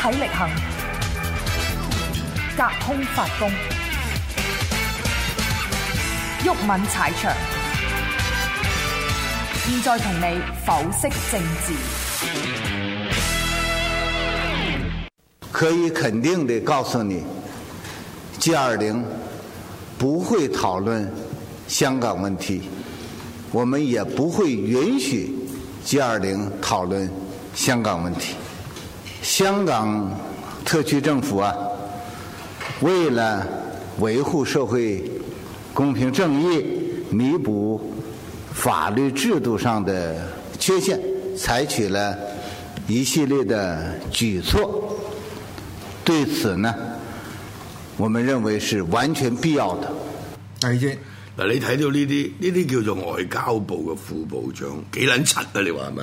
体力行，隔空发功，沃敏踩場现在同你剖析政治。可以肯定地告诉你，G 二零不会讨论香港问题，我们也不会允许 G 二零讨论香港问题。香港特区政府啊，为了维护社会公平正义，弥补法律制度上的缺陷，采取了一系列的举措。对此呢，我们认为是完全必要的。系啫，嗱，你睇到呢啲，呢啲叫做外交部嘅副部长几卵柒啊？你话系咪